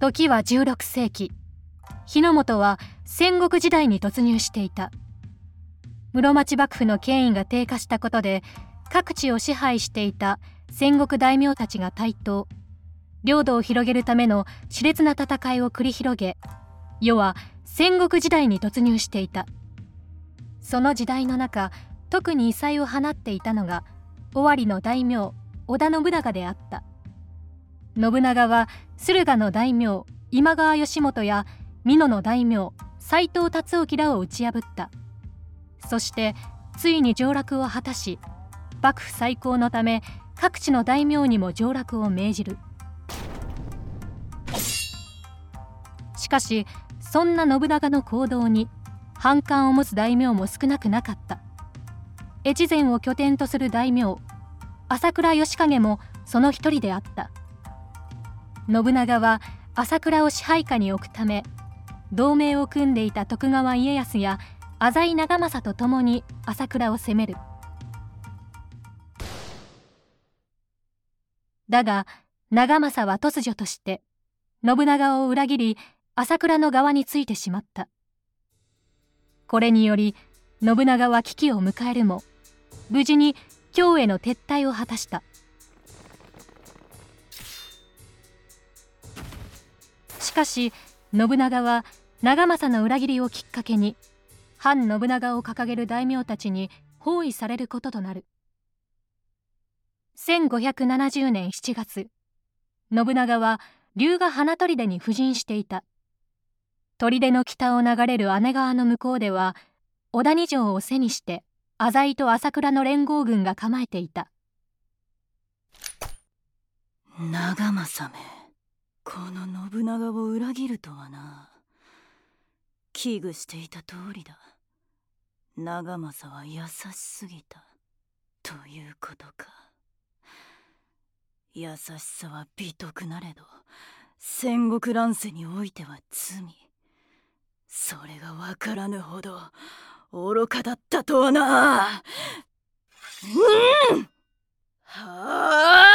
時は16世紀。日の本は戦国時代に突入していた。室町幕府の権威が低下したことで各地を支配していた戦国大名たちが台頭。領土を広げるための熾烈な戦いを繰り広げ世は戦国時代に突入していた。その時代の中特に異彩を放っていたのが尾張の大名織田信長であった。信長は駿河の大名今川義元や美濃の大名斎藤達興らを打ち破った。そしてついに上洛を果たし幕府再興のため各地の大名にも上洛を命じる。しかしそんな信長の行動に反感を持つ大名も少なくなかった。越前を拠点とする大名朝倉義景もその一人であった。信長は朝倉を支配下に置くため同盟を組んでいた徳川家康や浅井長政と共に朝倉を攻める。だが長政は突如として信長を裏切り朝倉の側についてしまった。これにより信長は危機を迎えるも無事に京への撤退を果たした。かし信長は長政の裏切りをきっかけに反信長を掲げる大名たちに包囲されることとなる。1570年7月信長は龍ヶ花砦に布陣していた。砦の北を流れる姉川の向こうでは小谷城を背にして浅井と朝倉の連合軍が構えていた。長政め。この信長を裏切るとはな。危惧していた通りだ。長政は優しすぎた。ということか。優しさは美徳なれど戦国乱世においては罪。それが分からぬほど愚かだったとはな。うん！はあ、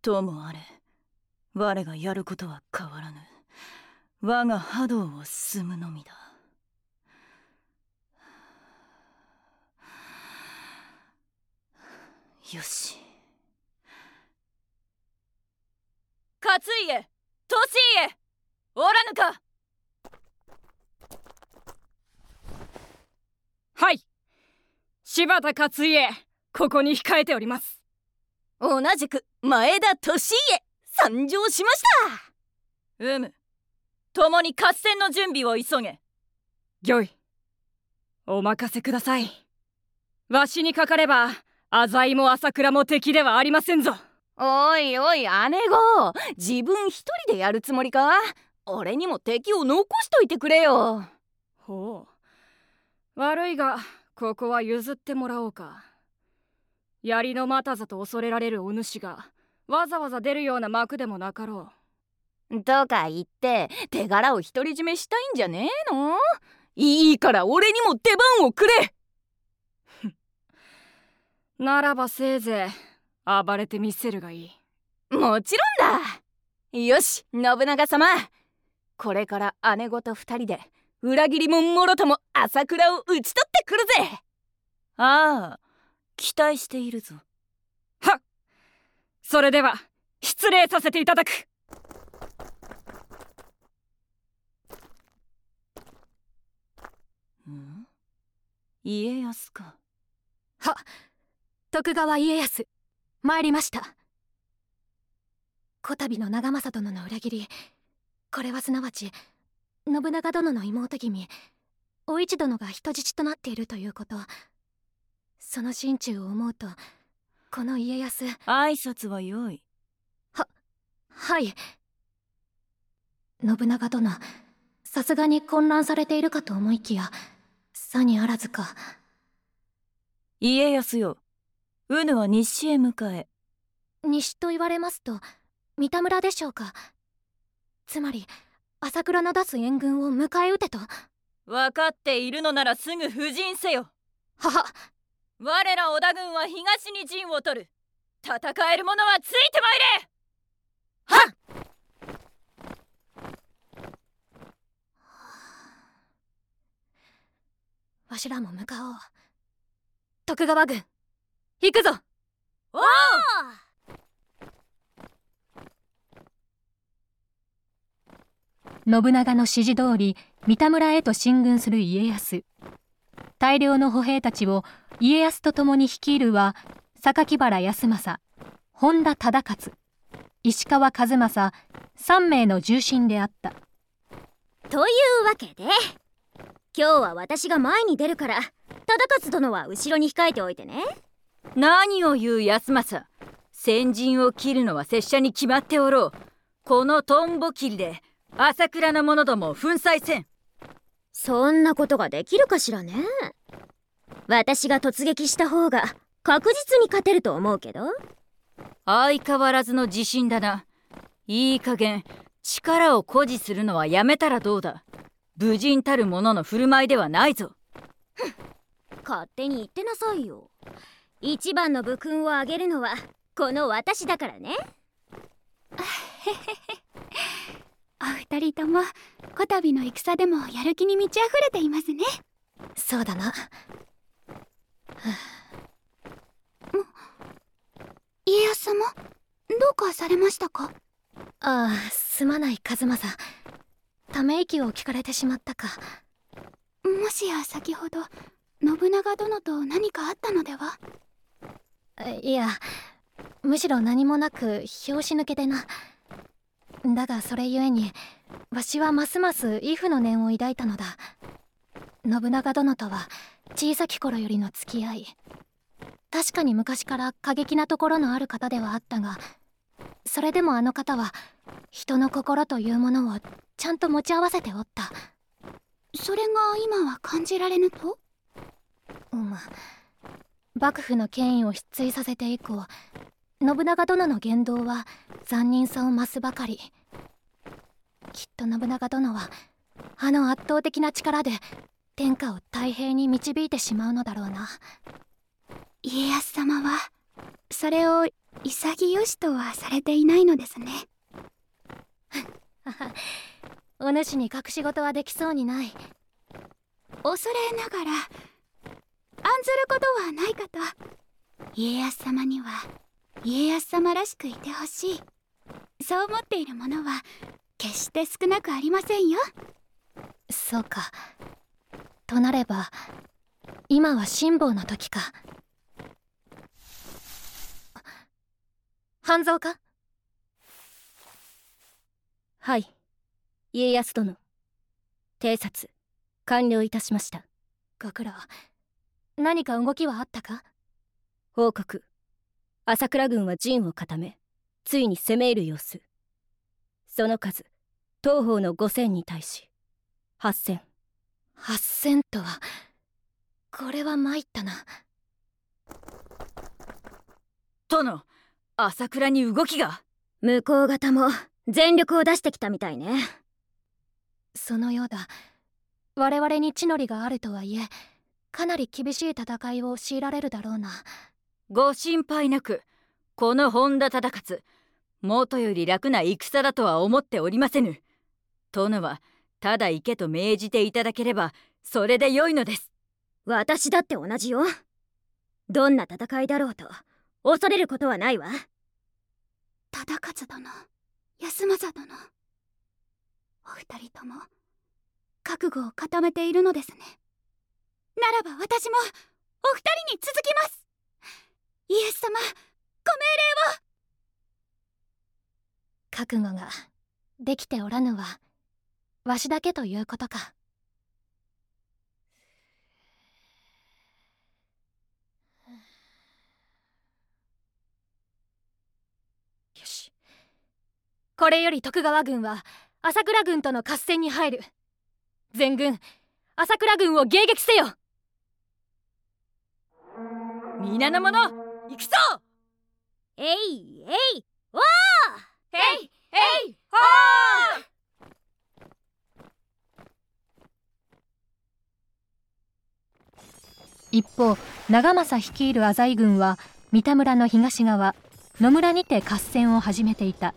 ともあれ我がやることは変わらぬ。我が波動を進むのみだ。よし。勝家利家おらぬか。はい。柴田勝家ここに控えております。同じく前田利家参上しました。うむ。共に合戦の準備を急げ。御意お任せください。わしにかかれば浅井も朝倉も敵ではありませんぞ。おいおい姉御。自分一人でやるつもりか？俺にも敵を残しといてくれよ。ほう。悪いがここは譲ってもらおうか槍のまたざと恐れられるお主がわざわざ出るような幕でもなかろう。とか言って手柄を独り占めしたいんじゃねえの？いいから俺にも出番をくれ。ならばせいぜい暴れてみせるがいい。もちろんだ。よし信長様。これから姉御と二人で裏切り者もろとも朝倉を討ち取ってくるぜ。ああ期待しているぞ。はっ。それでは失礼させていただく。ん？家康か。は徳川家康。参りました。こたびの長政殿の裏切りこれはすなわち信長殿の妹君お市殿が人質となっているということその心中を思うとこの家康。挨拶は良い。ははい。信長殿さすがに混乱されているかと思いきやさにあらずか。家康ようぬは西へ向かえ。西と言われますと三田村でしょうか。つまり朝倉の出す援軍を迎え撃てと。分かっているのならすぐ布陣せよ。はは我ら織田軍は東に陣を取る。戦える者はついてまいれ。はっ。わしらも向かおう。徳川軍。行くぞ。おお信長の指示通り三田村へと進軍する家康大量の歩兵たちを家康と共に率いるは榊原康政本田忠勝石川数正3名の重臣であった。というわけで今日は私が前に出るから忠勝殿は後ろに控えておいてね。何を言う安政先陣を切るのは拙者に決まっておろう。このトンボ切りで朝倉の者どもを粉砕せんそんなことができるかしらね？私が突撃した方が確実に勝てると思うけど。相変わらずの自信だな。いい加減力を誇示するのはやめたらどうだ？武人たる者の振る舞いではないぞ。勝手に言ってなさいよ。一番の武勲をあげるのはこの私だからねお二人ともこたびの戦でもやる気に満ち溢れていますね。そうだな。家康様どうかされましたか？ああすまない数正ため息を聞かれてしまったか。もしや先ほど信長殿と何かあったのでは？いやむしろ何もなく拍子抜けでなだがそれゆえにわしはますます畏怖の念を抱いたのだ。信長殿とは小さき頃よりの付き合い。確かに昔から過激なところのある方ではあったがそれでもあの方は人の心というものをちゃんと持ち合わせておった。それが今は感じられぬと？うん幕府の権威を失墜させて以降信長殿の言動は残忍さを増すばかり。きっと信長殿はあの圧倒的な力で天下を太平に導いてしまうのだろうな。家康様はそれを潔しとはされていないのですね。お主に隠し事はできそうにない。恐れながら案ずることはないかと。家康様には家康様らしくいてほしい。そう思っている者は決して少なくありませんよ。そうか。となれば今は辛抱の時か。半蔵か？はい。家康殿。偵察完了いたしました。ご苦労。何か動きはあったか？報告朝倉軍は陣を固めついに攻め入る様子。その数東方の5000に対し8000 8000とはこれは参ったな。殿朝倉に動きが。向こう方も全力を出してきたみたいね。そのようだ。我々に地の利があるとはいえかなり厳しい戦いを強いられるだろうなご心配なくこの本田忠勝もとより楽な戦だとは思っておりませぬ。殿はただ行けと命じていただければそれで良いのです。私だって同じよ。どんな戦いだろうと恐れることはないわ。忠勝殿安政殿お二人とも覚悟を固めているのですね。ならば私もお二人に続きますイエス様ご命令を。覚悟ができておらぬはわしだけということか。よし。これより徳川軍は朝倉軍との合戦に入る。全軍朝倉軍を迎撃せよ。皆の者行くぞ！えいえいおー！えいえい一方長政率いる浅井軍は三田村の東側野村にて合戦を始めていた。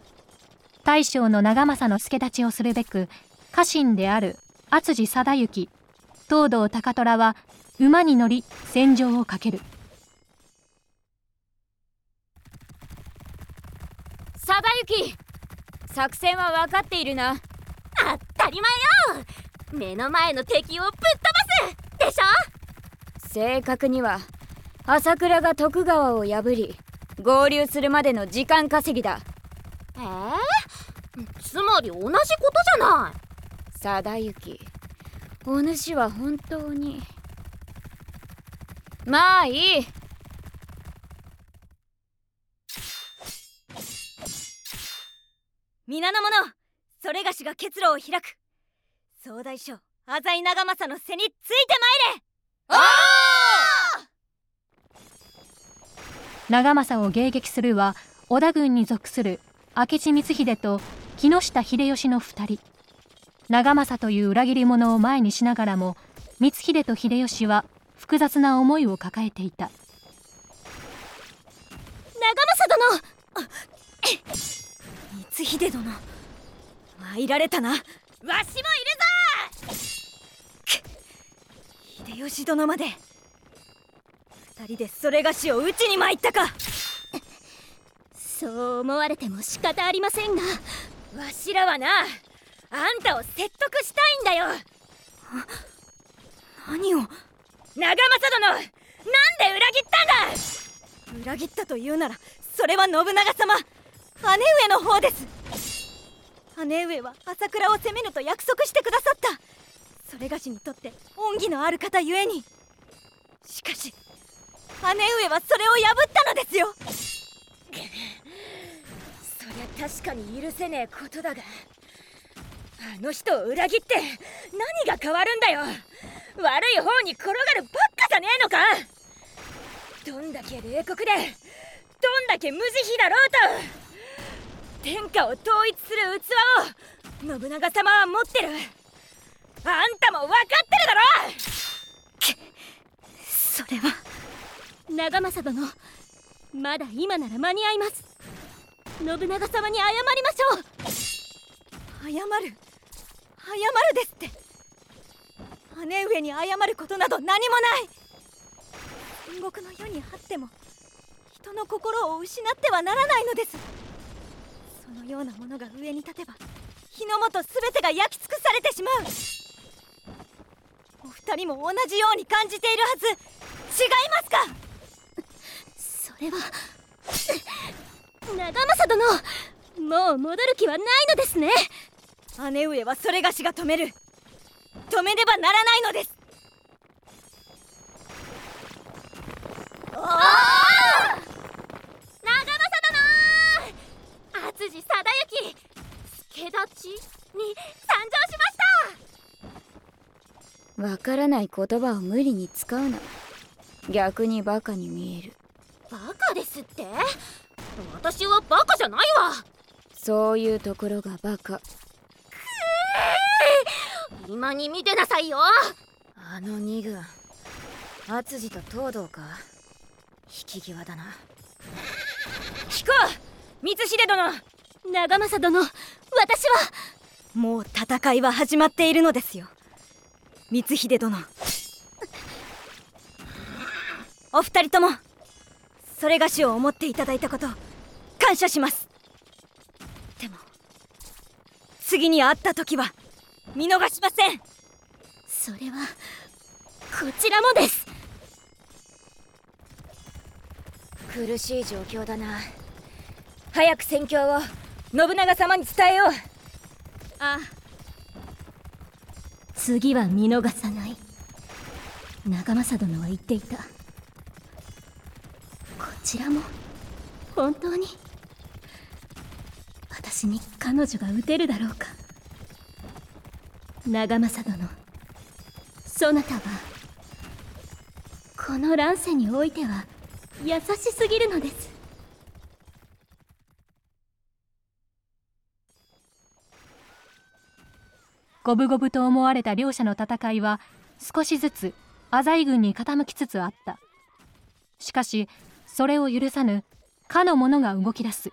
大将の長政の助立ちをするべく家臣である篤治貞行東堂高虎は馬に乗り戦場をかける貞行作戦は分かっているな。当たり前よ。目の前の敵をぶっ飛ばす。でしょ？正確には朝倉が徳川を破り合流するまでの時間稼ぎだ。えー、つまり同じことじゃない。貞行お主は本当に。まあいい皆の者それがしが結露を開く。総大将浅井長政の背についてまいれ長政を迎撃するは織田軍に属する明智光秀と木下秀吉の2人。長政という裏切り者を前にしながらも光秀と秀吉は複雑な思いを抱えていた。長政殿光秀殿参られたな。わしもいるぞ！秀吉殿まで。二人でそれがしを討ちに参ったか。そう思われても仕方ありませんが。わしらはなあんたを説得したいんだよ。何を？長政殿なんで裏切ったんだ！裏切ったというならそれは信長様姉上の方です姉上は朝倉を攻めると約束してくださった。それがしにとって恩義のある方ゆえに。しかし姉上はそれを破ったのですよ。そりゃ確かに許せねえことだが。あの人を裏切って何が変わるんだよ。悪い方に転がるばっかじゃねえのか。どんだけ冷酷でどんだけ無慈悲だろうと。天下を統一する器を信長様は持ってる。あんたも分かってるだろ！それは長政殿まだ今なら間に合います。信長様に謝りましょう。謝る。謝るですって。姉上に謝ることなど何もない。戦国の世にあっても人の心を失ってはならないのですそのようなものが上に立てば日の本全てが焼き尽くされてしまう。お二人も同じように感じているはず。違いますか？それは長政殿もう戻る気はないのですね。姉上はそれがしが止める。止めねばならないのです。おおわからない言葉を無理に使うな。逆にバカに見える。バカですって？私はバカじゃないわ。そういうところがバカ。今に見てなさいよ。あの二軍篤治と東堂か？引き際だな。聞こう光秀殿。長政殿私は。もう戦いは始まっているのですよ光秀殿。お二人ともそれがしを思っていただいたこと感謝します。でも次に会った時は見逃しません。それはこちらもです。苦しい状況だな。早く戦況を信長様に伝えよう。ああ次は見逃さない。長政殿は言っていた。こちらも本当に。私に彼女が撃てるだろうか。長政殿そなたはこの乱世においては優しすぎるのです。五分五分と思われた両者の戦いは少しずつ浅井軍に傾きつつあった。しかしそれを許さぬかの者が動き出す。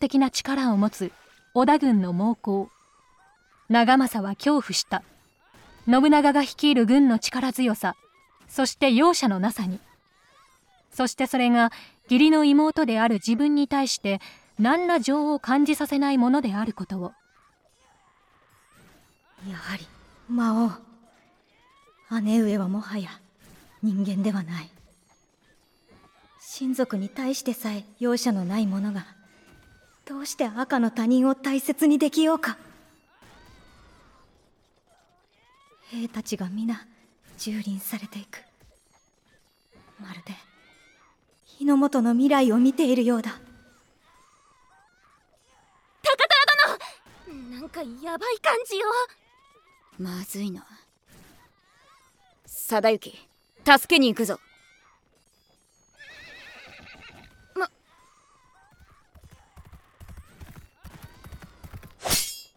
的な力を持つ織田軍の猛攻。長政は恐怖した。信長が率いる軍の力強さ。そして容赦のなさに。そしてそれが義理の妹である自分に対して何ら情を感じさせないものであることを。やはり魔王。姉上はもはや人間ではない。親族に対してさえ容赦のない者が。どうして赤の他人を大切にできようか？兵たちが皆蹂躙されていく。まるで日の本の未来を見ているようだ。高虎殿！なんかやばい感じよ。まずいな。貞行助けに行くぞ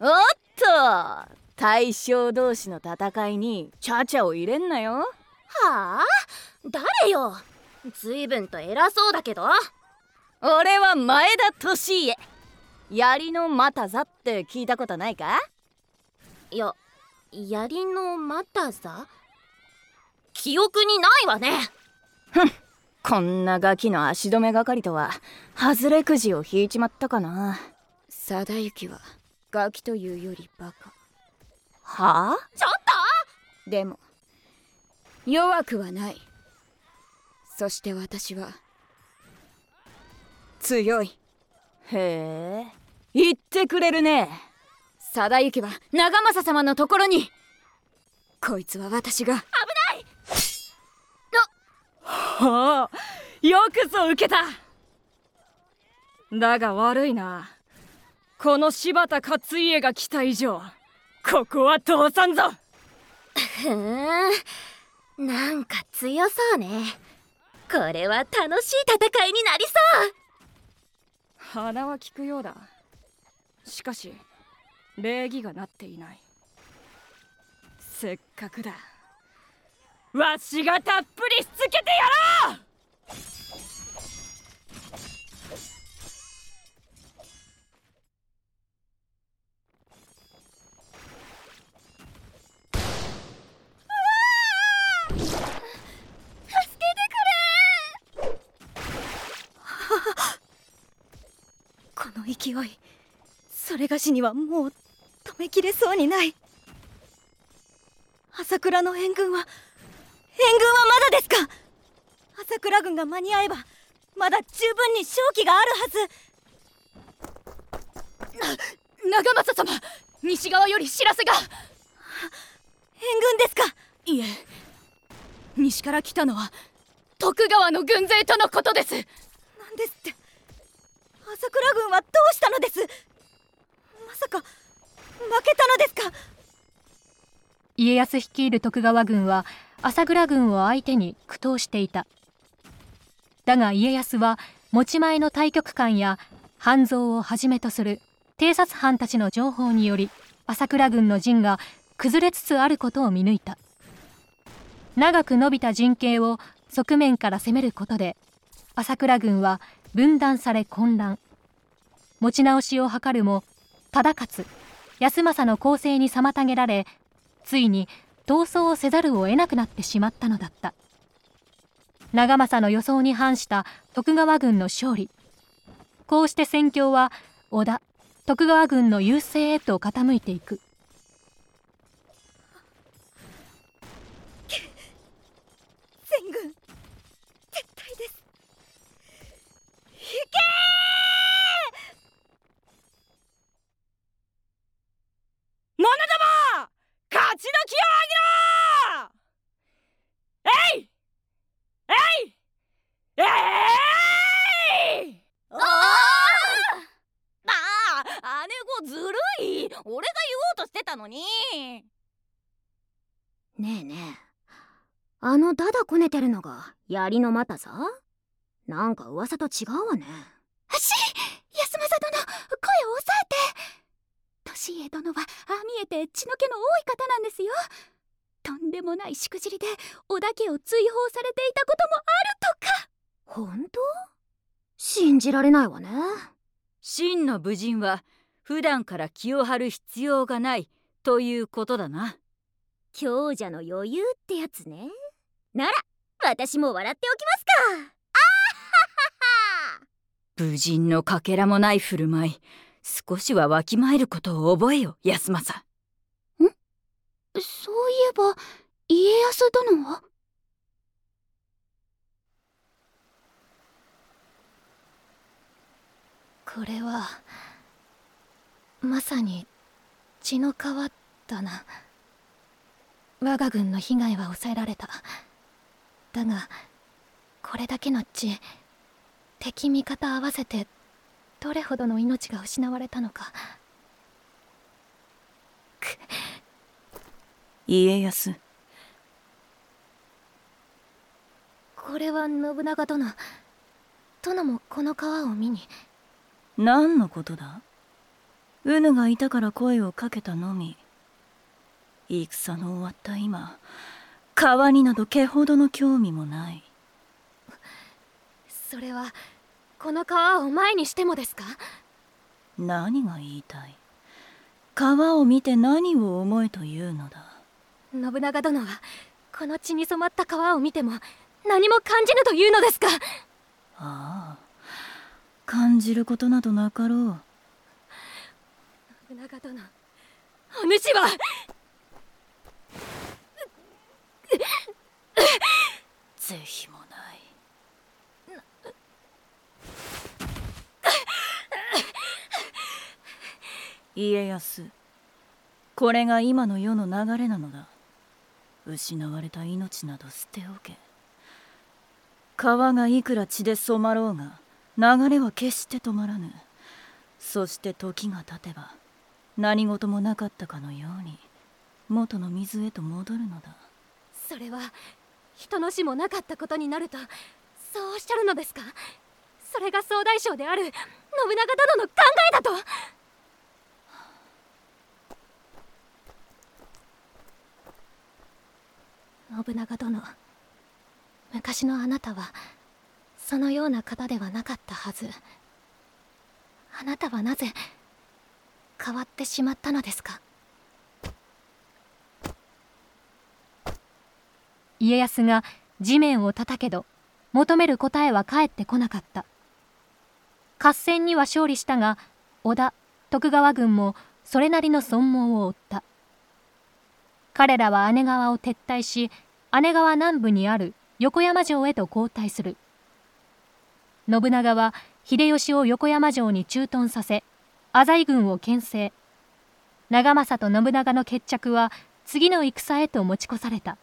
おっと大将同士の戦いにチャチャを入れんなよ。はあ？誰よ？随分と偉そうだけど。俺は前田利家。槍の又座って聞いたことないか？いや槍の又座？記憶にないわね。こんなガキの足止め係とは外れくじを引いちまったかな。貞行はガキというよりバカはあちょっとでも弱くはないそして私は強いへえ言ってくれるね貞行は長政様のところにこいつは私が危ないのはあよくぞ受けただが悪いなこの柴田勝家が来た以上ここは通さんぞ。ふーん。なんか強そうね。これは楽しい戦いになりそう。鼻は利くようだ。しかし礼儀がなっていない。せっかくだ。わしがたっぷりしつけてやろう勢い。それがしにはもう止めきれそうにない。朝倉の援軍は援軍はまだですか？朝倉軍が間に合えばまだ十分に勝機があるはず。長政様西側より知らせが。援軍ですか？いえ。西から来たのは徳川の軍勢とのことです。なんですって朝倉軍はどうしたのです？まさか負けたのですか？家康率いる徳川軍は朝倉軍を相手に苦闘していた。だが家康は持ち前の大局観や半蔵をはじめとする偵察班たちの情報により朝倉軍の陣が崩れつつあることを見抜いた。長く伸びた陣形を側面から攻めることで朝倉軍は分断され混乱。持ち直しを図るも忠勝康政の攻勢に妨げられついに逃走をせざるを得なくなってしまったのだった。長政の予想に反した徳川軍の勝利。こうして戦況は織田徳川軍の優勢へと傾いていく。者ども勝ちの気をあげろ!えいえいえいおおあ姉子ずるい俺が言おうとしてたのにねえねえあのダダこねてるのが槍の股さなんか噂と違うわねし安政殿声を抑えて利家殿はああ見えて血の気の多い方なんですよ。とんでもないしくじりで織田家を追放されていたこともあるとか。本当？信じられないわね。真の武人は普段から気を張る必要がないということだな。強者の余裕ってやつね。なら私も笑っておきますか。あーははは。武人のかけらもない振る舞い少しはわきまえることを覚えよ安政。ん？そういえば家康殿は？これはまさに血の川だな。我が軍の被害は抑えられた。だがこれだけの血敵味方合わせてどれほどの命が失われたのか。家康。これは信長殿。殿もこの川を見に。何のことだ？うぬがいたから声をかけたのみ。戦の終わった今川になど毛ほどの興味もない。それはこの川を前にしてもですか？何が言いたい？川を見て何を思えというのだ？信長殿はこの血に染まった川を見ても何も感じぬというのですか？ああ感じることなどなかろう。信長殿お主は！是非もない家康。これが今の世の流れなのだ。失われた命など捨ておけ。川がいくら血で染まろうが流れは決して止まらぬ。そして時が経てば何事もなかったかのように元の水へと戻るのだ。それは人の死もなかったことになるとそうおっしゃるのですか？それが総大将である信長殿の考えだと。信長殿。昔のあなたはそのような方ではなかったはず。あなたはなぜ変わってしまったのですか？家康が地面を叩けど求める答えは返ってこなかった。合戦には勝利したが織田徳川軍もそれなりの損耗を負った。彼らは姉川を撤退し姉川南部にある横山城へと後退する。信長は秀吉を横山城に駐屯させ浅井軍を牽制。長政と信長の決着は次の戦へと持ち越された。